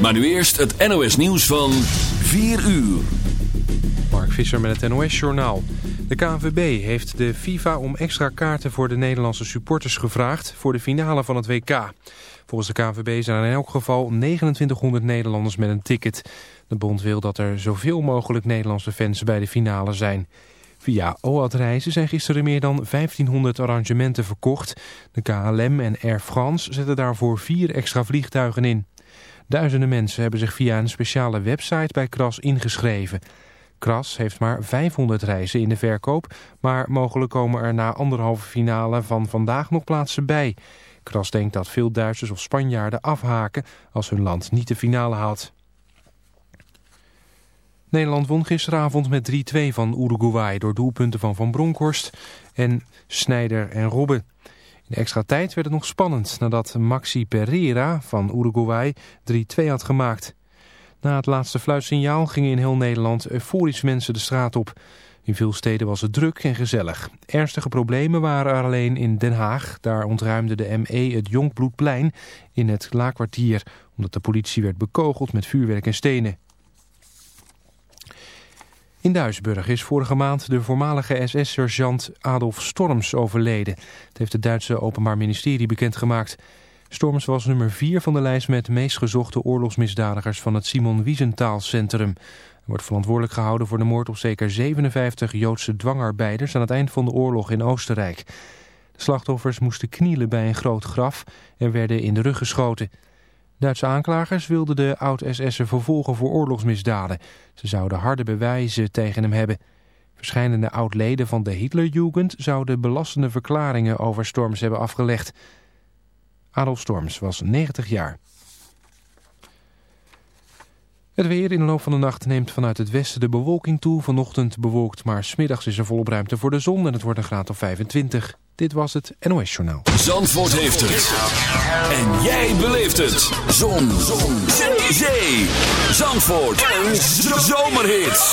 Maar nu eerst het NOS nieuws van 4 uur. Mark Visser met het NOS Journaal. De KNVB heeft de FIFA om extra kaarten voor de Nederlandse supporters gevraagd voor de finale van het WK. Volgens de KNVB zijn er in elk geval 2900 Nederlanders met een ticket. De bond wil dat er zoveel mogelijk Nederlandse fans bij de finale zijn. Via OAT Reizen zijn gisteren meer dan 1500 arrangementen verkocht. De KLM en Air France zetten daarvoor vier extra vliegtuigen in. Duizenden mensen hebben zich via een speciale website bij Kras ingeschreven. Kras heeft maar 500 reizen in de verkoop, maar mogelijk komen er na anderhalve finale van vandaag nog plaatsen bij. Kras denkt dat veel Duitsers of Spanjaarden afhaken als hun land niet de finale haalt. Nederland won gisteravond met 3-2 van Uruguay door doelpunten van Van Bronckhorst en Snijder en Robben. In de extra tijd werd het nog spannend nadat Maxi Pereira van Uruguay 3-2 had gemaakt. Na het laatste fluitsignaal gingen in heel Nederland euforisch mensen de straat op. In veel steden was het druk en gezellig. Ernstige problemen waren er alleen in Den Haag. Daar ontruimde de ME het Jonkbloedplein in het Laakkwartier... omdat de politie werd bekogeld met vuurwerk en stenen. In Duisburg is vorige maand de voormalige SS-sergeant Adolf Storms overleden. Dat heeft het Duitse Openbaar Ministerie bekendgemaakt. Storms was nummer 4 van de lijst met meest gezochte oorlogsmisdadigers van het Simon Wiesenthal Centrum. Hij wordt verantwoordelijk gehouden voor de moord op zeker 57 Joodse dwangarbeiders aan het eind van de oorlog in Oostenrijk. De slachtoffers moesten knielen bij een groot graf en werden in de rug geschoten. Duitse aanklagers wilden de oud-SS'er vervolgen voor oorlogsmisdaden. Ze zouden harde bewijzen tegen hem hebben. Verschillende oud-leden van de Hitlerjugend zouden belastende verklaringen over Storms hebben afgelegd. Adolf Storms was 90 jaar. Het weer in de loop van de nacht neemt vanuit het westen de bewolking toe. Vanochtend bewolkt, maar smiddags is er volop ruimte voor de zon en het wordt een graad of 25. Dit was het NOS Journaal. Zandvoort heeft het. En jij beleeft het. Zon. Zon. Zee. Zandvoort. Een zomerhit.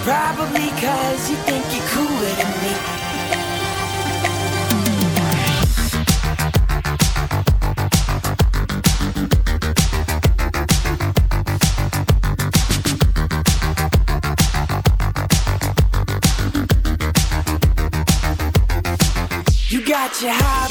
probably cause you think you're cooler than me. You got your highbrow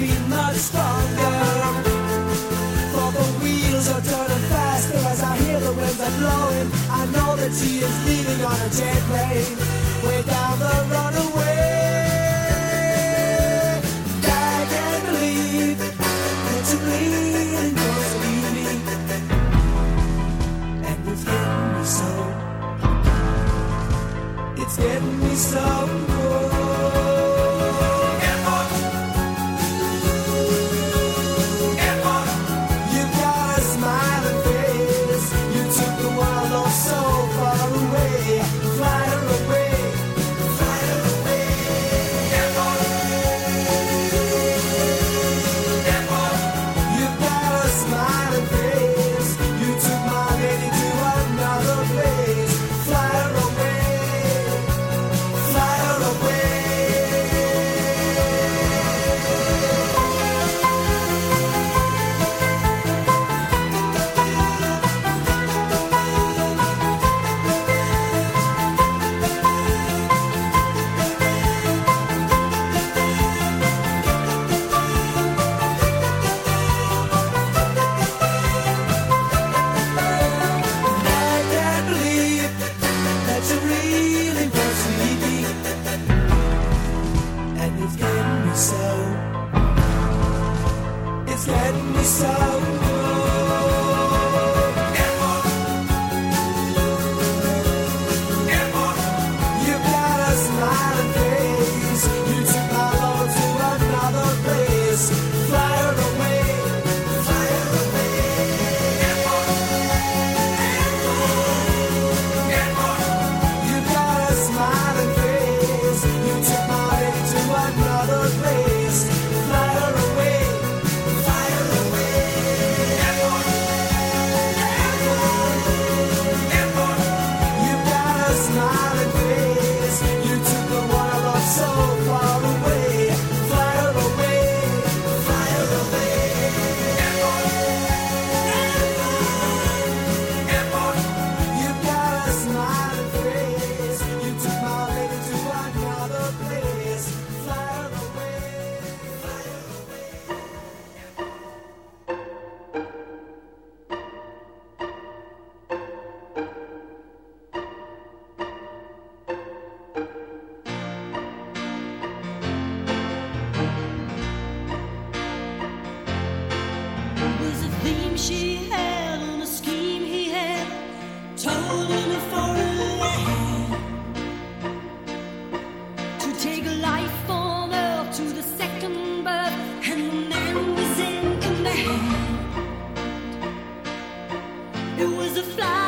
I'd much stronger. For the wheels are turning faster as I hear the winds are blowing. I know that she is leaving on a jet plane, way down the runaway. a fly.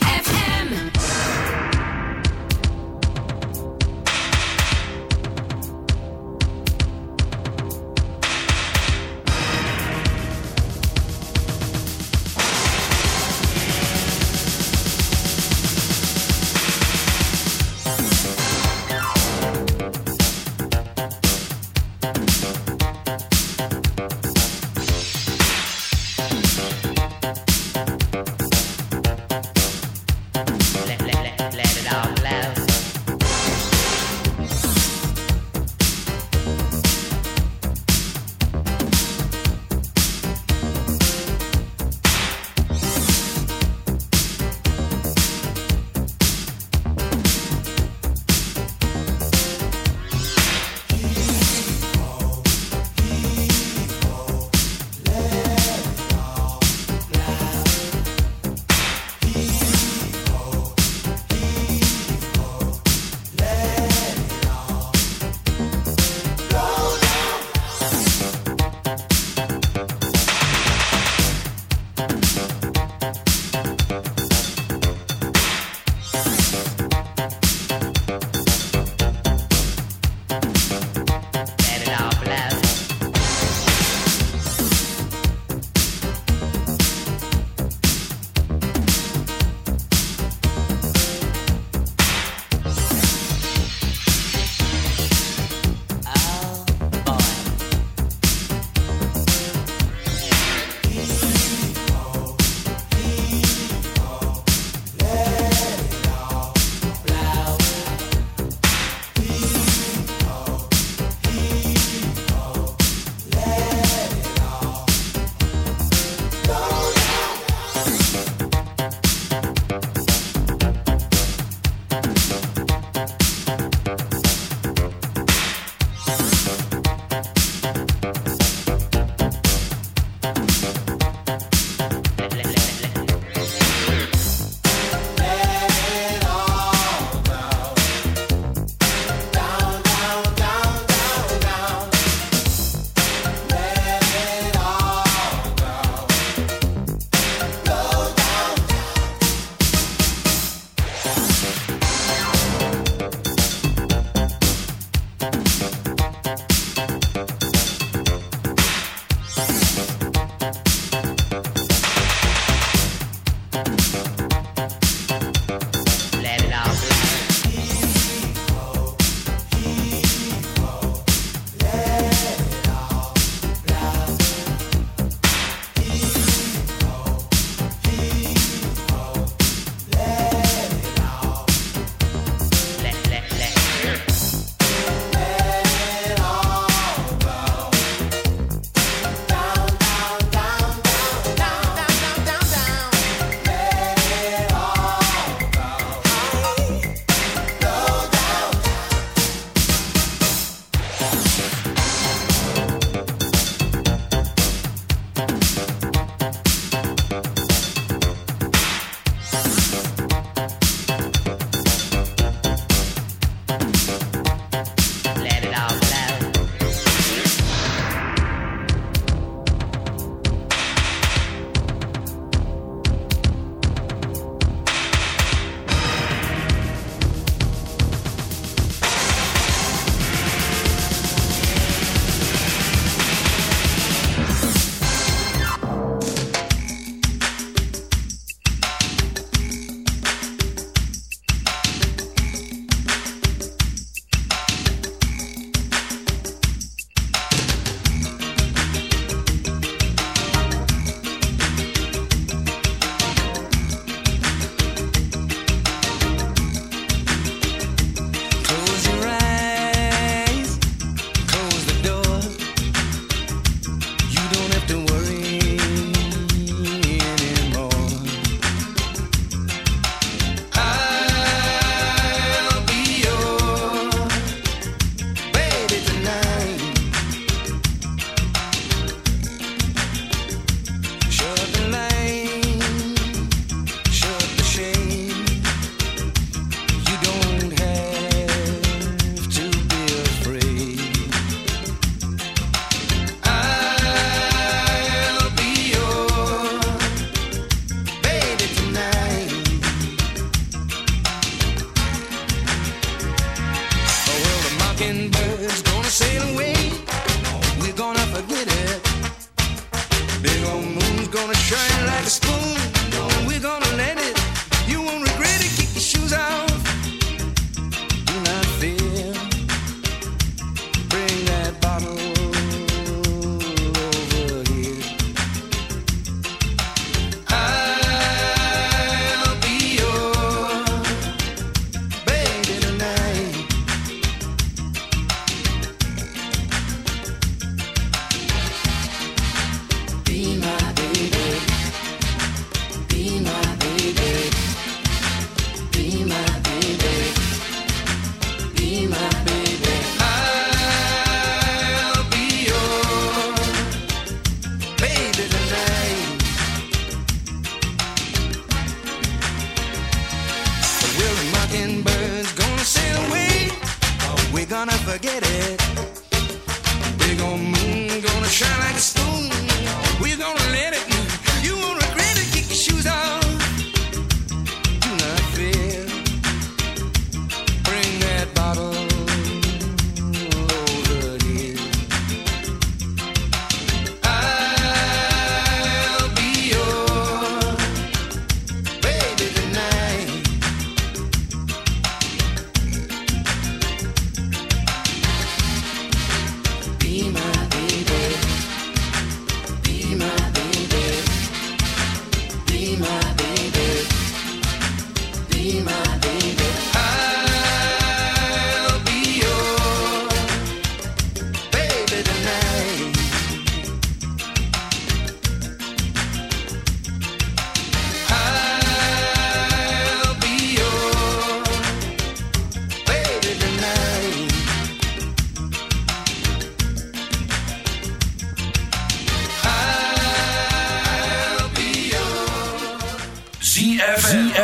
mockingbirds gonna sail away.